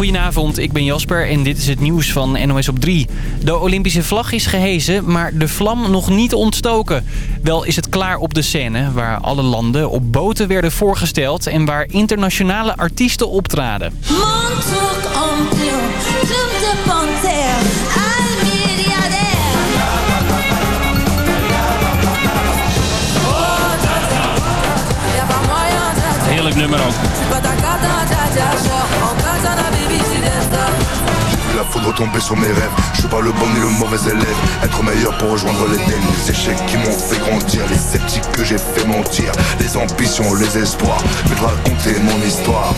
Goedenavond, ik ben Jasper en dit is het nieuws van NOS op 3. De Olympische vlag is gehezen, maar de vlam nog niet ontstoken. Wel is het klaar op de scène, waar alle landen op boten werden voorgesteld... en waar internationale artiesten optraden. Heerlijk nummer ook. La foudre tomber sur mes rêves Je suis pas le bon ni le mauvais élève Être meilleur pour rejoindre l'Éden Les échecs qui m'ont fait grandir Les sceptiques que j'ai fait mentir Les ambitions, les espoirs Je vais raconter mon histoire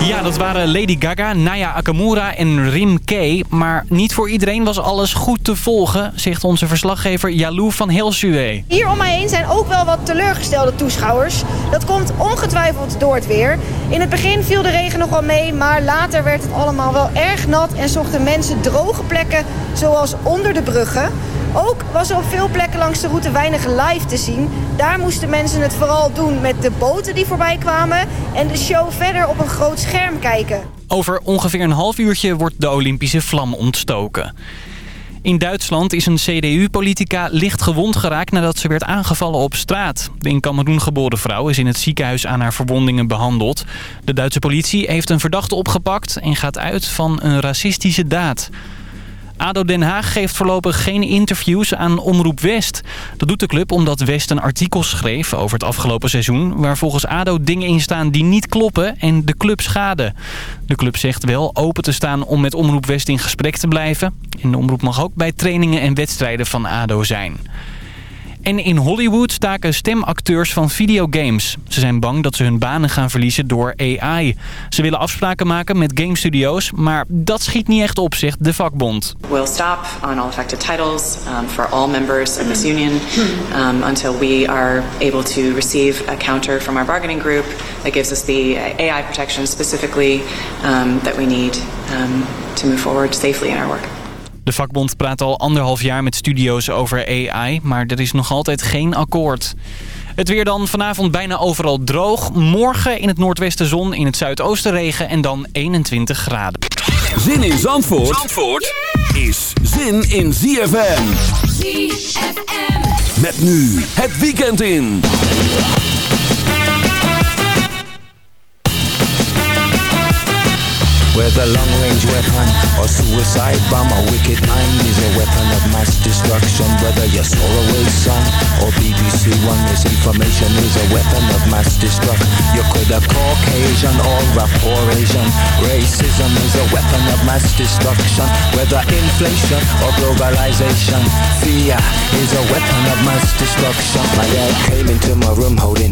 Ja, dat waren Lady Gaga, Naya Akamura en Rim K. Maar niet voor iedereen was alles goed te volgen, zegt onze verslaggever Jalou van Helsuwe. Hier om mij heen zijn ook wel wat teleurgestelde toeschouwers. Dat komt ongetwijfeld door het weer. In het begin viel de regen nog wel mee, maar later werd het allemaal wel erg nat... en zochten mensen droge plekken, zoals onder de bruggen. Ook was er op veel plekken langs de route weinig live te zien. Daar moesten mensen het vooral doen met de boten die voorbij kwamen... en de show verder op een groot scherm kijken. Over ongeveer een half uurtje wordt de Olympische vlam ontstoken. In Duitsland is een CDU-politica licht gewond geraakt nadat ze werd aangevallen op straat. De in Cameroen geboren vrouw is in het ziekenhuis aan haar verwondingen behandeld. De Duitse politie heeft een verdachte opgepakt en gaat uit van een racistische daad. ADO Den Haag geeft voorlopig geen interviews aan Omroep West. Dat doet de club omdat West een artikel schreef over het afgelopen seizoen... waar volgens ADO dingen in staan die niet kloppen en de club schaden. De club zegt wel open te staan om met Omroep West in gesprek te blijven. En de omroep mag ook bij trainingen en wedstrijden van ADO zijn. En in Hollywood staken stemacteurs van videogames. Ze zijn bang dat ze hun banen gaan verliezen door AI. Ze willen afspraken maken met game studios, maar dat schiet niet echt op, zegt de vakbond. We'll stop on all affected titles um, for all members of this union um, until we are able to receive a counter from our bargaining group that gives us the AI protection specifically um, that we need um, to move forward safely in our work. De vakbond praat al anderhalf jaar met studio's over AI, maar er is nog altijd geen akkoord. Het weer dan vanavond bijna overal droog. Morgen in het noordwesten zon, in het zuidoosten regen en dan 21 graden. Zin in Zandvoort, Zandvoort is zin in ZFM. ZFM. Met nu het weekend in. Whether long-range weapon or suicide bomb, a wicked mind is a weapon of mass destruction. Whether you're Solarway son or BBC One, misinformation is a weapon of mass destruction. You could have Caucasian or a poor Asian. Racism is a weapon of mass destruction. Whether inflation or globalization, fear is a weapon of mass destruction. My dad came into my room holding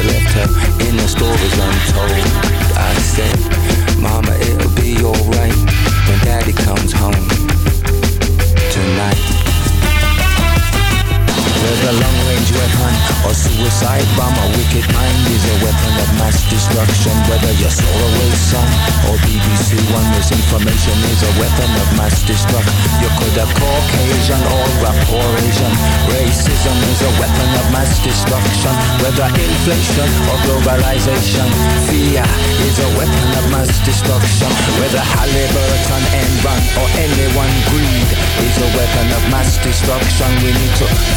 To left her in the stories untold. I said, Mama, it'll be alright when Daddy comes home tonight. Whether long-range weapon or suicide bomb, a wicked mind is a weapon of mass destruction. Whether you're Solarway son or BBC One, misinformation is a weapon of mass destruction. You could have Caucasian or Asian. Racism is a weapon of mass destruction. Whether inflation or globalization, fear is a weapon of mass destruction. Whether Halliburton, Enron or anyone greed is a weapon of mass destruction. We need to